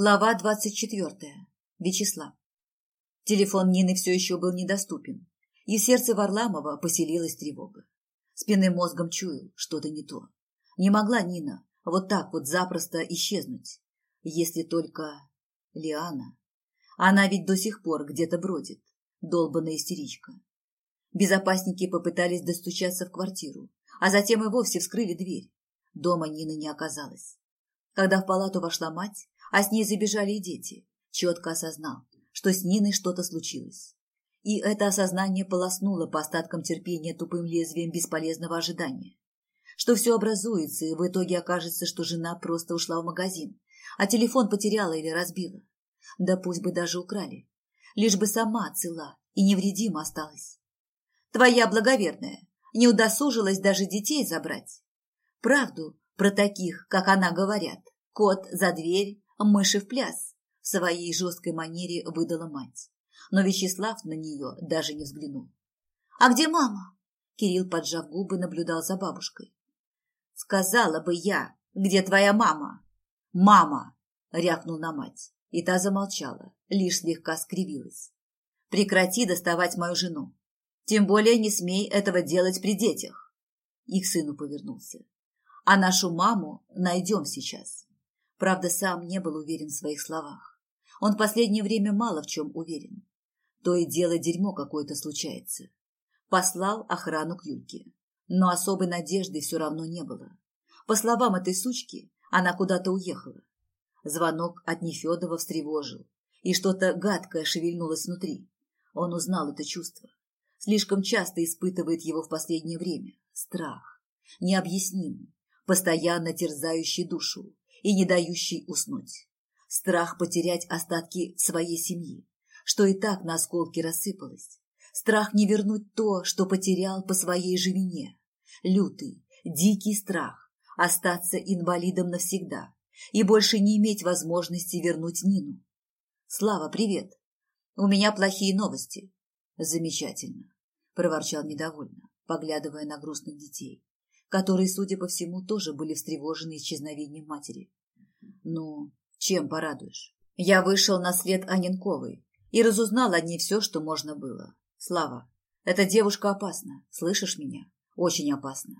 Глава двадцать четвертая. Вячеслав. Телефон Нины все еще был недоступен, и в сердце Варламова поселилась тревога. Спинным мозгом чуял, что-то не то. Не могла Нина вот так вот запросто исчезнуть, если только Лиана. Она ведь до сих пор где-то бродит, долбанная истеричка. Безопасники попытались достучаться в квартиру, а затем и вовсе вскрыли дверь. Дома Нины не оказалось. Когда в палату вошла мать, а с ней забежали и дети, четко осознал, что с Ниной что-то случилось. И это осознание полоснуло по остаткам терпения тупым лезвием бесполезного ожидания. Что все образуется, и в итоге окажется, что жена просто ушла в магазин, а телефон потеряла или разбила. Да пусть бы даже украли. Лишь бы сама цела и невредима осталась. Твоя благоверная не удосужилась даже детей забрать. Правду про таких, как она говорят, кот за дверь, мыши в пляс, в своей жесткой манере выдала мать. Но Вячеслав на нее даже не взглянул. «А где мама?» Кирилл, поджав губы, наблюдал за бабушкой. «Сказала бы я, где твоя мама?» «Мама!» — рявкнул на мать, и та замолчала, лишь слегка скривилась. «Прекрати доставать мою жену. Тем более не смей этого делать при детях». И к сыну повернулся. «А нашу маму найдем сейчас. Правда, сам не был уверен в своих словах. Он в последнее время мало в чем уверен. То и дело дерьмо какое-то случается. Послал охрану к Юльке. Но особой надежды все равно не было. По словам этой сучки, она куда-то уехала. Звонок от Нефедова встревожил, и что-то гадкое шевельнулось внутри. Он узнал это чувство. Слишком часто испытывает его в последнее время. Страх. Необъяснимый, постоянно терзающий душу, и не дающий уснуть. Страх потерять остатки своей семьи, что и так на осколки рассыпалось. Страх не вернуть то, что потерял по своей же вине. Лютый, дикий страх остаться инвалидом навсегда и больше не иметь возможности вернуть Нину. Слава, привет. У меня плохие новости. Замечательно, проворчал недовольно, поглядывая на грустных детей которые, судя по всему, тоже были встревожены исчезновением матери. Ну, чем порадуешь? Я вышел на след Анинковой и разузнал о ней все, что можно было. Слава, эта девушка опасна, слышишь меня? Очень опасна.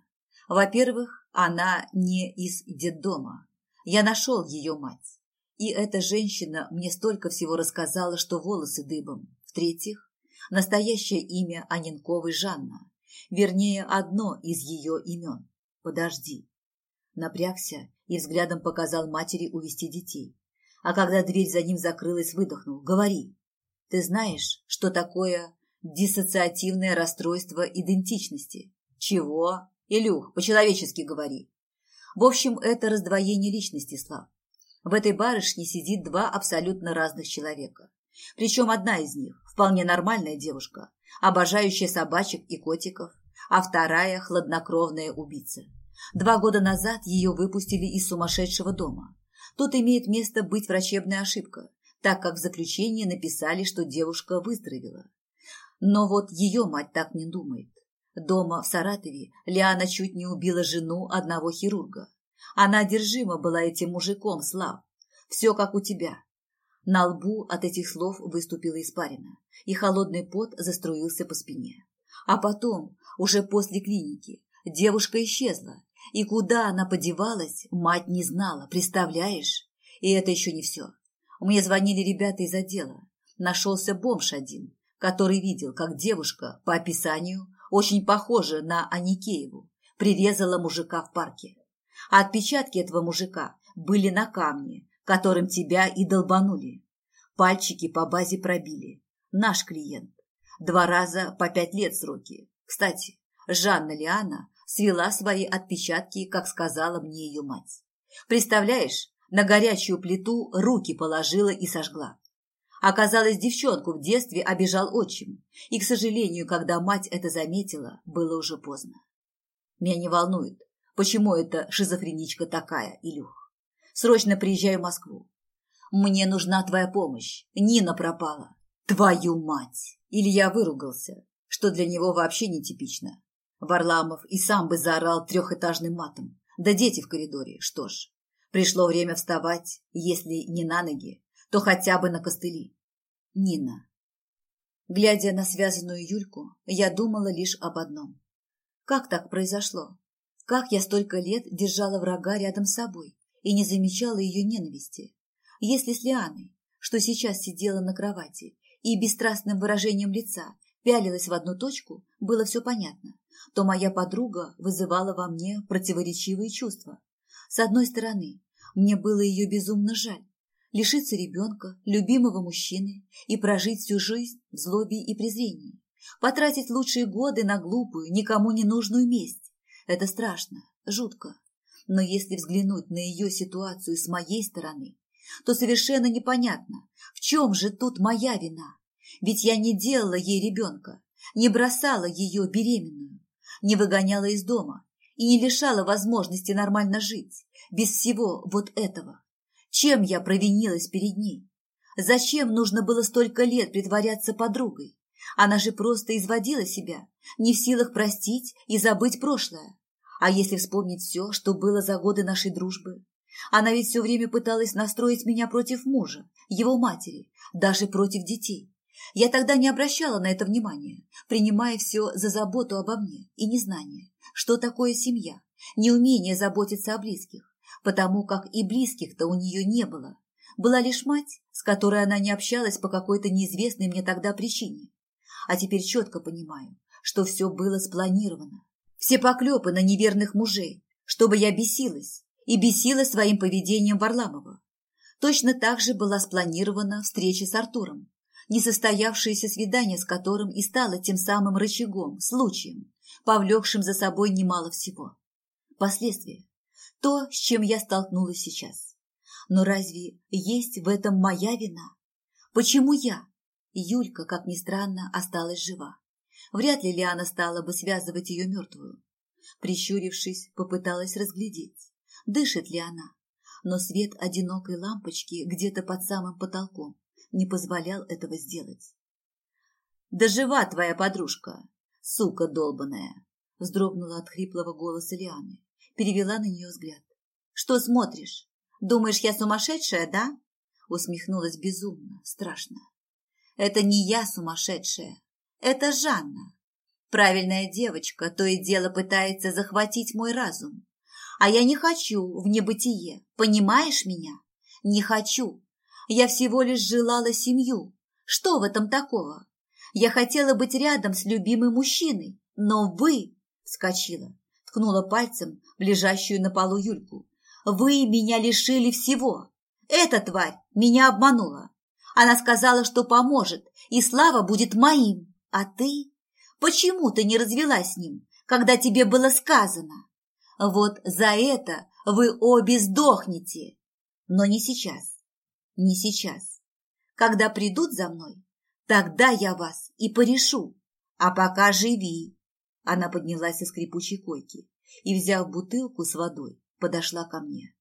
Во-первых, она не из детдома. Я нашел ее мать. И эта женщина мне столько всего рассказала, что волосы дыбом. В-третьих, настоящее имя Анинковой Жанна. Вернее, одно из ее имен. Подожди. Напрягся и взглядом показал матери увести детей. А когда дверь за ним закрылась, выдохнул. Говори. Ты знаешь, что такое диссоциативное расстройство идентичности? Чего? Илюх, по-человечески говори. В общем, это раздвоение личности, Слав. В этой барышне сидит два абсолютно разных человека. Причем одна из них – вполне нормальная девушка, обожающая собачек и котиков, а вторая – хладнокровная убийца. Два года назад ее выпустили из сумасшедшего дома. Тут имеет место быть врачебная ошибка, так как в заключении написали, что девушка выздоровела. Но вот ее мать так не думает. Дома в Саратове Лиана чуть не убила жену одного хирурга. Она одержима была этим мужиком, Слав. Все как у тебя. На лбу от этих слов выступила испарина, и холодный пот заструился по спине. А потом, уже после клиники, девушка исчезла, и куда она подевалась, мать не знала, представляешь? И это еще не все. Мне звонили ребята из отдела. Нашелся бомж один, который видел, как девушка, по описанию, очень похожа на Аникееву, прирезала мужика в парке. А отпечатки этого мужика были на камне, которым тебя и долбанули. Пальчики по базе пробили. Наш клиент. Два раза по пять лет сроки. Кстати, Жанна Лиана свела свои отпечатки, как сказала мне ее мать. Представляешь, на горячую плиту руки положила и сожгла. Оказалось, девчонку в детстве обижал отчим, и, к сожалению, когда мать это заметила, было уже поздно. Меня не волнует, почему эта шизофреничка такая, Илюх. Срочно приезжаю в Москву. Мне нужна твоя помощь. Нина пропала. Твою мать! Илья выругался, что для него вообще нетипично. Варламов и сам бы заорал трехэтажным матом. Да дети в коридоре, что ж. Пришло время вставать, если не на ноги, то хотя бы на костыли. Нина. Глядя на связанную Юльку, я думала лишь об одном. Как так произошло? Как я столько лет держала врага рядом с собой и не замечала ее ненависти? Если с Лианой, что сейчас сидела на кровати и бесстрастным выражением лица пялилась в одну точку, было все понятно, то моя подруга вызывала во мне противоречивые чувства. С одной стороны, мне было ее безумно жаль, лишиться ребенка, любимого мужчины и прожить всю жизнь в злобе и презрении. Потратить лучшие годы на глупую, никому не нужную месть. Это страшно, жутко. Но если взглянуть на ее ситуацию с моей стороны, то совершенно непонятно, в чем же тут моя вина. Ведь я не делала ей ребенка, не бросала ее беременную, не выгоняла из дома и не лишала возможности нормально жить, без всего вот этого. Чем я провинилась перед ней? Зачем нужно было столько лет притворяться подругой? Она же просто изводила себя, не в силах простить и забыть прошлое. А если вспомнить все, что было за годы нашей дружбы? Она ведь все время пыталась настроить меня против мужа, его матери, даже против детей. Я тогда не обращала на это внимания, принимая все за заботу обо мне и незнание, что такое семья, неумение заботиться о близких, потому как и близких-то у нее не было. Была лишь мать, с которой она не общалась по какой-то неизвестной мне тогда причине. А теперь четко понимаю, что все было спланировано. Все поклепы на неверных мужей, чтобы я бесилась, и бесила своим поведением Варламова. Точно так же была спланирована встреча с Артуром, несостоявшееся свидание с которым и стало тем самым рычагом, случаем, повлекшим за собой немало всего. Последствия. То, с чем я столкнулась сейчас. Но разве есть в этом моя вина? Почему я? Юлька, как ни странно, осталась жива. Вряд ли Лиана стала бы связывать ее мертвую. Прищурившись, попыталась разглядеть, дышит ли она. Но свет одинокой лампочки где-то под самым потолком не позволял этого сделать. «Да жива твоя подружка, сука долбаная!» вздрогнула от хриплого голоса Лианы, перевела на нее взгляд. «Что смотришь? Думаешь, я сумасшедшая, да?» усмехнулась безумно, страшно. «Это не я сумасшедшая, это Жанна. Правильная девочка то и дело пытается захватить мой разум. А я не хочу в небытие, понимаешь меня? Не хочу, я всего лишь желала семью. Что в этом такого? Я хотела быть рядом с любимым мужчиной, но вы, вскочила, ткнула пальцем в лежащую на полу Юльку, вы меня лишили всего. Эта тварь меня обманула. Она сказала, что поможет, и слава будет моим. А ты? Почему ты не развелась с ним, когда тебе было сказано? Вот за это вы обе сдохнете. Но не сейчас. Не сейчас. Когда придут за мной, тогда я вас и порешу. А пока живи. Она поднялась из скрипучей койки и, взяв бутылку с водой, подошла ко мне.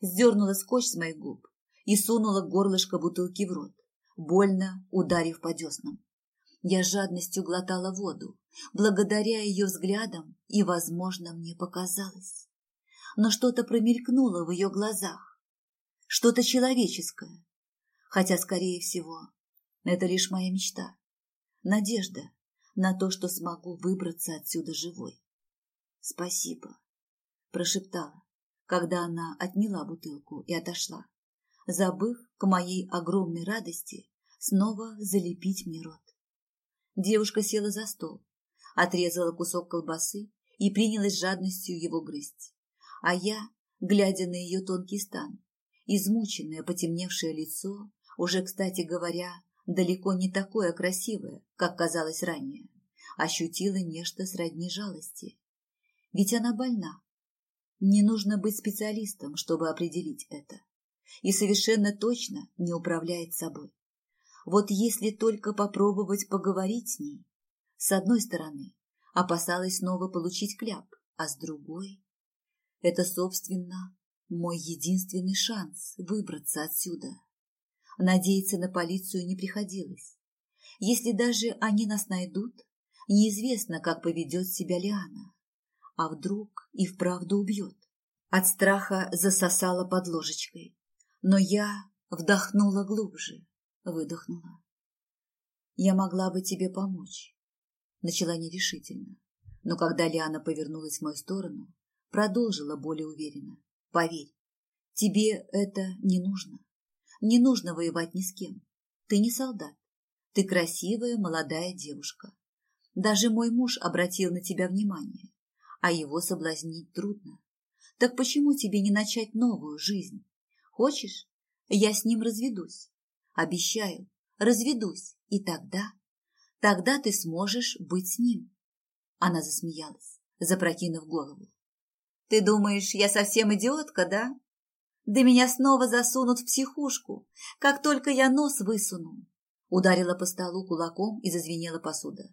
Сдернула скотч с моих губ и сунула горлышко бутылки в рот, больно ударив по деснам. Я жадностью глотала воду, благодаря ее взглядам, и, возможно, мне показалось. Но что-то промелькнуло в ее глазах, что-то человеческое. Хотя, скорее всего, это лишь моя мечта. Надежда на то, что смогу выбраться отсюда живой. Спасибо, прошептала, когда она отняла бутылку и отошла, забыв к моей огромной радости снова залепить мне рот. Девушка села за стол, отрезала кусок колбасы и принялась жадностью его грызть. А я, глядя на ее тонкий стан, Измученное, потемневшее лицо, уже, кстати говоря, далеко не такое красивое, как казалось ранее, ощутила нечто сродни жалости. Ведь она больна. Не нужно быть специалистом, чтобы определить это. И совершенно точно не управляет собой. Вот если только попробовать поговорить с ней. С одной стороны, опасалась снова получить кляп, а с другой... Это, собственно, мой единственный шанс выбраться отсюда. Надеяться на полицию не приходилось. Если даже они нас найдут, неизвестно, как поведет себя Лиана. А вдруг и вправду убьет. От страха засосала под ложечкой, но я вдохнула глубже, выдохнула. Я могла бы тебе помочь. Начала нерешительно, но когда Лиана повернулась в мою сторону, продолжила более уверенно. Поверь, тебе это не нужно. Не нужно воевать ни с кем. Ты не солдат. Ты красивая молодая девушка. Даже мой муж обратил на тебя внимание, а его соблазнить трудно. Так почему тебе не начать новую жизнь? Хочешь, я с ним разведусь? Обещаю, разведусь, и тогда, тогда ты сможешь быть с ним. Она засмеялась, запрокинув голову. Ты думаешь, я совсем идиотка, да? Да меня снова засунут в психушку, как только я нос высуну. Ударила по столу кулаком и зазвенела посуда.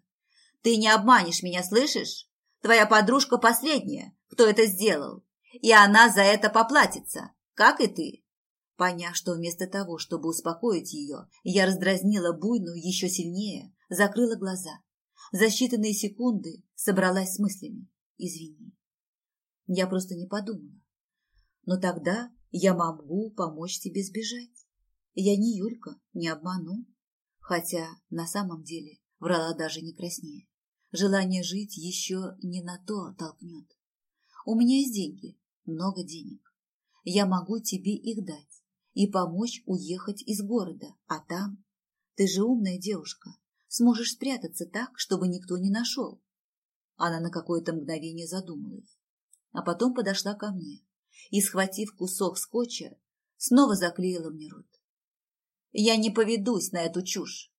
Ты не обманешь меня, слышишь? Твоя подружка последняя, кто это сделал. И она за это поплатится, как и ты. Поняв, что вместо того, чтобы успокоить ее, я раздразнила буйную еще сильнее, закрыла глаза. За считанные секунды собралась с мыслями. Извини. Я просто не подумала. Но тогда я могу помочь тебе сбежать. Я не Юлька, не обману. Хотя на самом деле врала даже не краснее. Желание жить еще не на то толкнет. У меня есть деньги, много денег. Я могу тебе их дать и помочь уехать из города, а там... Ты же умная девушка, сможешь спрятаться так, чтобы никто не нашел. Она на какое-то мгновение задумалась, а потом подошла ко мне и, схватив кусок скотча, снова заклеила мне рот. Я не поведусь на эту чушь.